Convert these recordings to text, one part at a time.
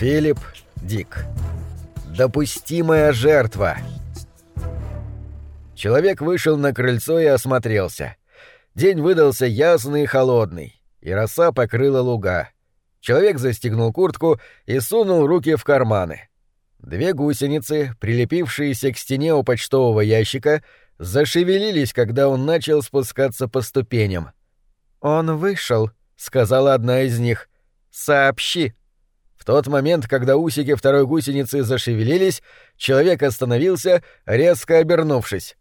Филипп Дик. Допустимая жертва. Человек вышел на крыльцо и осмотрелся. День выдался ясный и холодный, и роса покрыла луга. Человек застегнул куртку и сунул руки в карманы. Две гусеницы, прилепившиеся к стене у почтового ящика, зашевелились, когда он начал спускаться по ступеням. «Он вышел», — сказала одна из них. «Сообщи». В тот момент, когда усики второй гусеницы зашевелились, человек остановился, резко обернувшись.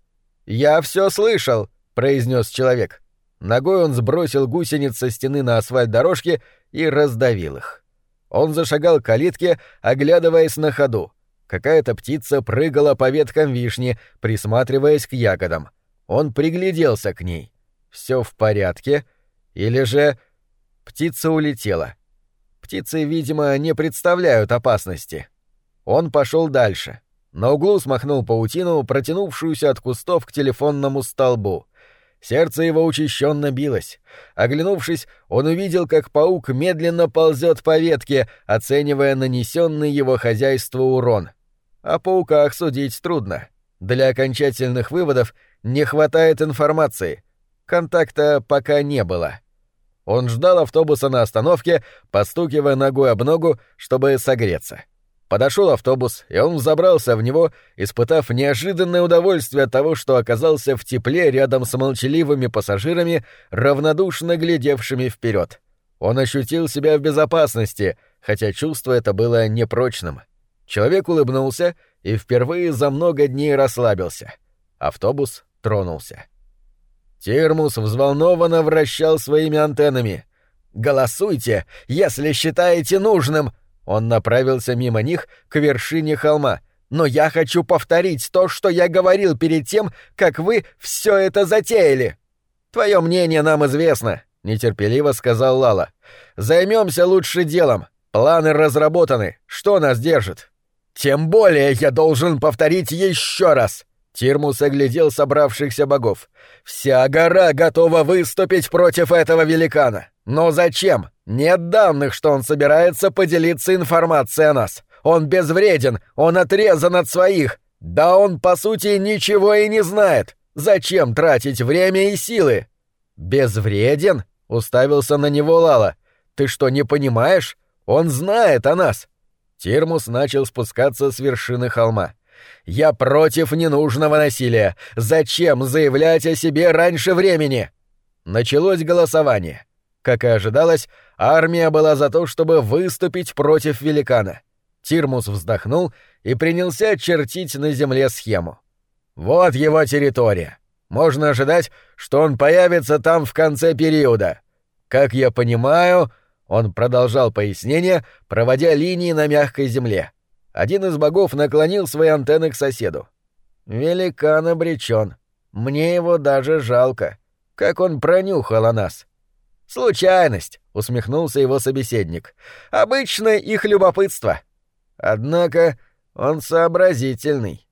«Я все слышал», — произнес человек. Ногой он сбросил гусениц со стены на асфальт дорожки и раздавил их. Он зашагал к калитке, оглядываясь на ходу. Какая-то птица прыгала по веткам вишни, присматриваясь к ягодам. Он пригляделся к ней. Все в порядке? Или же... Птица улетела. Птицы, видимо, не представляют опасности. Он пошел дальше. На углу смахнул паутину, протянувшуюся от кустов к телефонному столбу. Сердце его учащенно билось. Оглянувшись, он увидел, как паук медленно ползет по ветке, оценивая нанесенный его хозяйству урон. О пауках судить трудно. Для окончательных выводов не хватает информации. Контакта пока не было. Он ждал автобуса на остановке, постукивая ногой об ногу, чтобы согреться. Подошел автобус, и он взобрался в него, испытав неожиданное удовольствие от того, что оказался в тепле рядом с молчаливыми пассажирами, равнодушно глядевшими вперед. Он ощутил себя в безопасности, хотя чувство это было непрочным. Человек улыбнулся и впервые за много дней расслабился. Автобус тронулся. Термус взволнованно вращал своими антеннами. «Голосуйте, если считаете нужным!» Он направился мимо них к вершине холма. «Но я хочу повторить то, что я говорил перед тем, как вы все это затеяли!» «Твое мнение нам известно», — нетерпеливо сказал Лала. «Займемся лучше делом. Планы разработаны. Что нас держит?» «Тем более я должен повторить еще раз!» Тирмус оглядел собравшихся богов. «Вся гора готова выступить против этого великана. Но зачем? Нет данных, что он собирается поделиться информацией о нас. Он безвреден, он отрезан от своих. Да он, по сути, ничего и не знает. Зачем тратить время и силы?» «Безвреден?» — уставился на него Лала. «Ты что, не понимаешь? Он знает о нас!» Тирмус начал спускаться с вершины холма. Я против ненужного насилия. Зачем заявлять о себе раньше времени? Началось голосование. Как и ожидалось, армия была за то, чтобы выступить против великана. Тирмус вздохнул и принялся чертить на земле схему. Вот его территория. Можно ожидать, что он появится там в конце периода. Как я понимаю, он продолжал пояснение, проводя линии на мягкой земле. Один из богов наклонил свои антенны к соседу. «Великан обречен. Мне его даже жалко. Как он пронюхал о нас». «Случайность», — усмехнулся его собеседник. «Обычно их любопытство. Однако он сообразительный».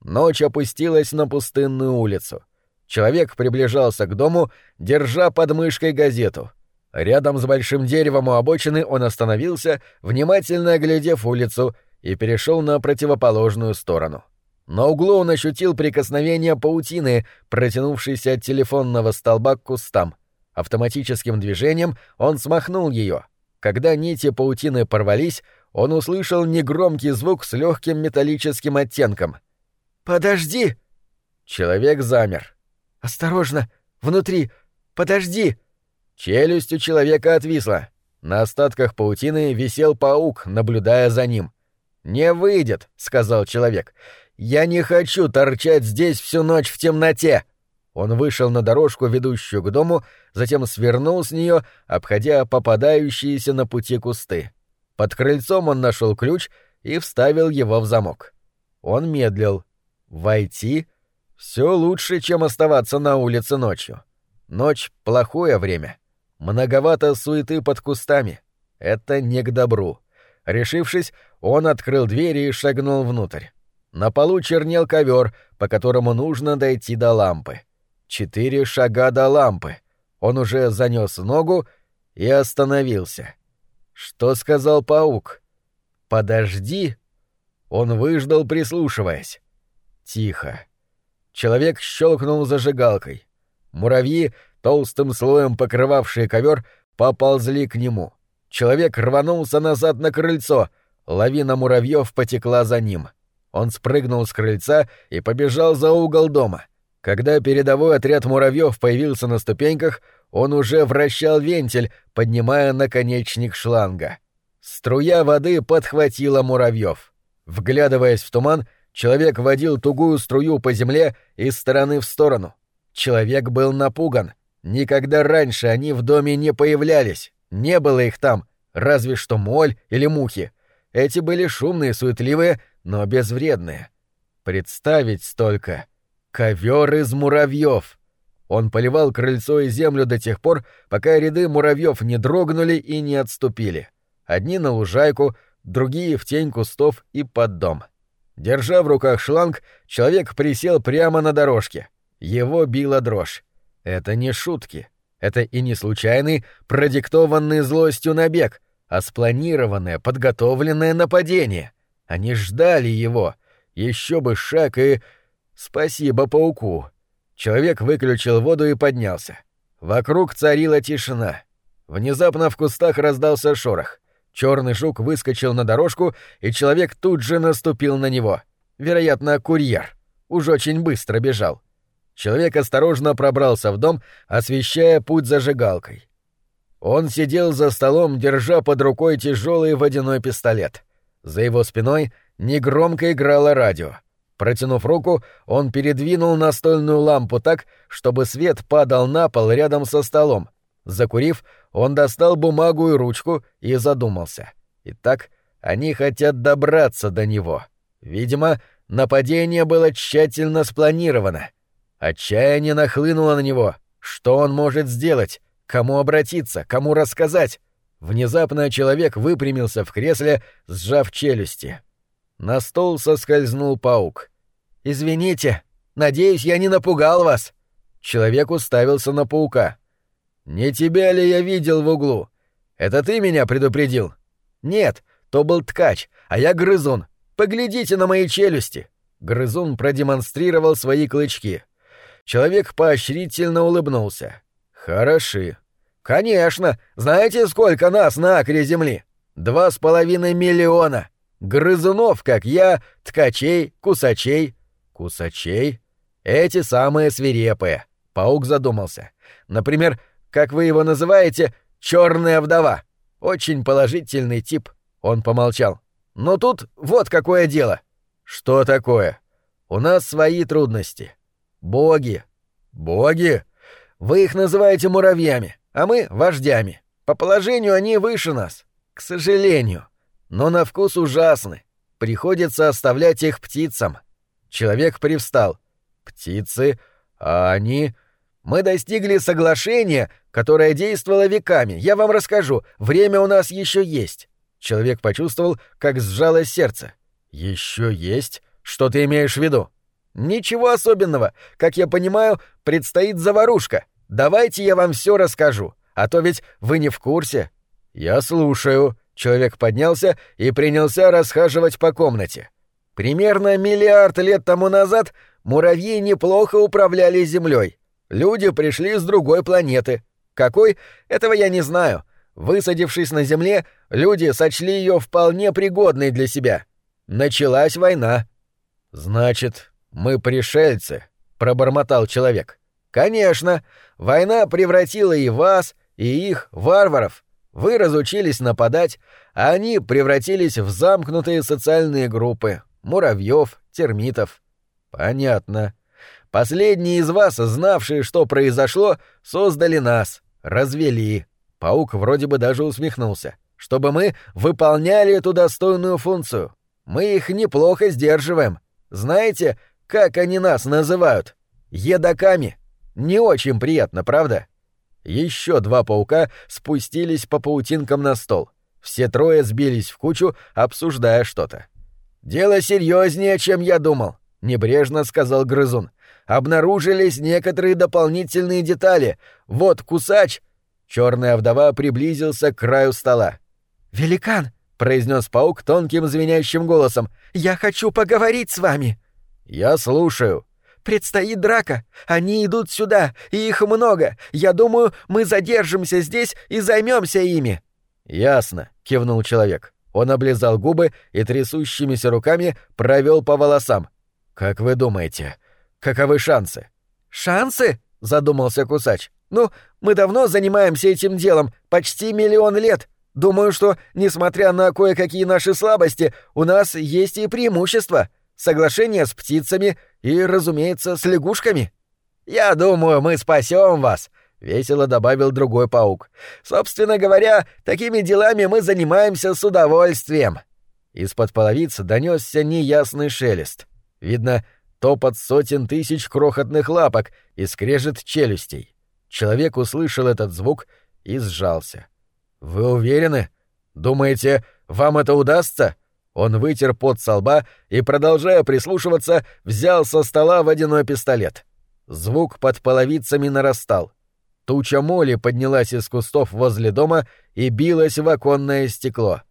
Ночь опустилась на пустынную улицу. Человек приближался к дому, держа под мышкой газету. Рядом с большим деревом у обочины он остановился, внимательно оглядев улицу — и перешел на противоположную сторону. На углу он ощутил прикосновение паутины, протянувшейся от телефонного столба к кустам. Автоматическим движением он смахнул ее. Когда нити паутины порвались, он услышал негромкий звук с легким металлическим оттенком. «Подожди!» Человек замер. «Осторожно! Внутри! Подожди!» Челюсть у человека отвисла. На остатках паутины висел паук, наблюдая за ним. «Не выйдет», — сказал человек. «Я не хочу торчать здесь всю ночь в темноте». Он вышел на дорожку, ведущую к дому, затем свернул с нее, обходя попадающиеся на пути кусты. Под крыльцом он нашел ключ и вставил его в замок. Он медлил. Войти — все лучше, чем оставаться на улице ночью. Ночь — плохое время. Многовато суеты под кустами. Это не к добру. Решившись, он открыл дверь и шагнул внутрь. На полу чернел ковер, по которому нужно дойти до лампы. Четыре шага до лампы. Он уже занес ногу и остановился. Что сказал паук? «Подожди!» Он выждал, прислушиваясь. Тихо. Человек щелкнул зажигалкой. Муравьи, толстым слоем покрывавшие ковер, поползли к нему. Человек рванулся назад на крыльцо. Лавина муравьев потекла за ним. Он спрыгнул с крыльца и побежал за угол дома. Когда передовой отряд муравьев появился на ступеньках, он уже вращал вентиль, поднимая наконечник шланга. Струя воды подхватила муравьев. Вглядываясь в туман, человек водил тугую струю по земле из стороны в сторону. Человек был напуган. Никогда раньше они в доме не появлялись. Не было их там, разве что моль или мухи. Эти были шумные, суетливые, но безвредные. Представить столько. Ковер из муравьев. Он поливал крыльцо и землю до тех пор, пока ряды муравьев не дрогнули и не отступили. Одни на лужайку, другие в тень кустов и под дом. Держа в руках шланг, человек присел прямо на дорожке. Его била дрожь. Это не шутки. Это и не случайный, продиктованный злостью набег, а спланированное, подготовленное нападение. Они ждали его. Еще бы шаг и... Спасибо пауку. Человек выключил воду и поднялся. Вокруг царила тишина. Внезапно в кустах раздался шорох. Черный жук выскочил на дорожку, и человек тут же наступил на него. Вероятно, курьер. Уж очень быстро бежал. Человек осторожно пробрался в дом, освещая путь зажигалкой. Он сидел за столом, держа под рукой тяжелый водяной пистолет. За его спиной негромко играло радио. Протянув руку, он передвинул настольную лампу так, чтобы свет падал на пол рядом со столом. Закурив, он достал бумагу и ручку и задумался. Итак, они хотят добраться до него. Видимо, нападение было тщательно спланировано. Отчаяние нахлынуло на него. Что он может сделать? Кому обратиться? Кому рассказать? Внезапно человек выпрямился в кресле, сжав челюсти. На стол соскользнул паук. «Извините, надеюсь, я не напугал вас». Человек уставился на паука. «Не тебя ли я видел в углу? Это ты меня предупредил?» «Нет, то был ткач, а я грызун. Поглядите на мои челюсти». Грызун продемонстрировал свои клычки. Человек поощрительно улыбнулся. «Хороши». «Конечно. Знаете, сколько нас на акре земли? Два с половиной миллиона. Грызунов, как я, ткачей, кусачей. Кусачей? Эти самые свирепые. Паук задумался. Например, как вы его называете, черная вдова. Очень положительный тип. Он помолчал. Но тут вот какое дело. Что такое? У нас свои трудности. Боги. Боги? Вы их называете муравьями, а мы — вождями. По положению они выше нас. К сожалению но на вкус ужасны. Приходится оставлять их птицам. Человек привстал. Птицы, а они... Мы достигли соглашения, которое действовало веками. Я вам расскажу. Время у нас еще есть. Человек почувствовал, как сжалось сердце. Еще есть? Что ты имеешь в виду? Ничего особенного. Как я понимаю, предстоит заварушка. Давайте я вам все расскажу. А то ведь вы не в курсе. Я слушаю. Человек поднялся и принялся расхаживать по комнате. Примерно миллиард лет тому назад муравьи неплохо управляли Землей. Люди пришли с другой планеты. Какой? Этого я не знаю. Высадившись на Земле, люди сочли ее вполне пригодной для себя. Началась война. Значит, мы пришельцы, пробормотал человек. Конечно, война превратила и вас, и их варваров вы разучились нападать, а они превратились в замкнутые социальные группы — муравьев, термитов. Понятно. Последние из вас, знавшие, что произошло, создали нас, развели. Паук вроде бы даже усмехнулся. Чтобы мы выполняли эту достойную функцию. Мы их неплохо сдерживаем. Знаете, как они нас называют? Едоками. Не очень приятно, правда? — еще два паука спустились по паутинкам на стол. Все трое сбились в кучу, обсуждая что-то. «Дело серьезнее, чем я думал», — небрежно сказал грызун. «Обнаружились некоторые дополнительные детали. Вот кусач...» Черная вдова приблизился к краю стола. «Великан!» произнес паук тонким звенящим голосом. «Я хочу поговорить с вами!» «Я слушаю». «Предстоит драка. Они идут сюда, и их много. Я думаю, мы задержимся здесь и займемся ими». «Ясно», — кивнул человек. Он облизал губы и трясущимися руками провел по волосам. «Как вы думаете, каковы шансы?» «Шансы?» — задумался Кусач. «Ну, мы давно занимаемся этим делом, почти миллион лет. Думаю, что, несмотря на кое-какие наши слабости, у нас есть и преимущества. Соглашение с птицами и, разумеется, с лягушками». «Я думаю, мы спасем вас», — весело добавил другой паук. «Собственно говоря, такими делами мы занимаемся с удовольствием». Из-под половиц донесся неясный шелест. Видно, топот сотен тысяч крохотных лапок и скрежет челюстей. Человек услышал этот звук и сжался. «Вы уверены? Думаете, вам это удастся?» Он вытер пот со лба и, продолжая прислушиваться, взял со стола водяной пистолет. Звук под половицами нарастал. Туча моли поднялась из кустов возле дома и билась в оконное стекло.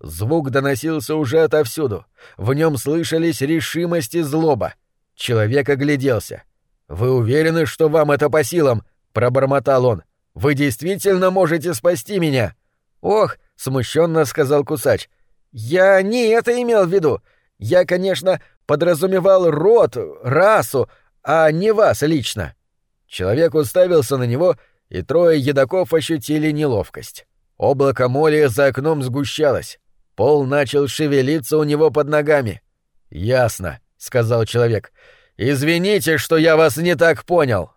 Звук доносился уже отовсюду. В нем слышались решимость и злоба. Человек огляделся. «Вы уверены, что вам это по силам?» — пробормотал он. «Вы действительно можете спасти меня?» «Ох», — смущенно сказал Кусач, — «я не это имел в виду. Я, конечно, подразумевал род, расу, а не вас лично». Человек уставился на него, и трое едоков ощутили неловкость. Облако моли за окном сгущалось. Пол начал шевелиться у него под ногами. «Ясно», — сказал человек. «Извините, что я вас не так понял».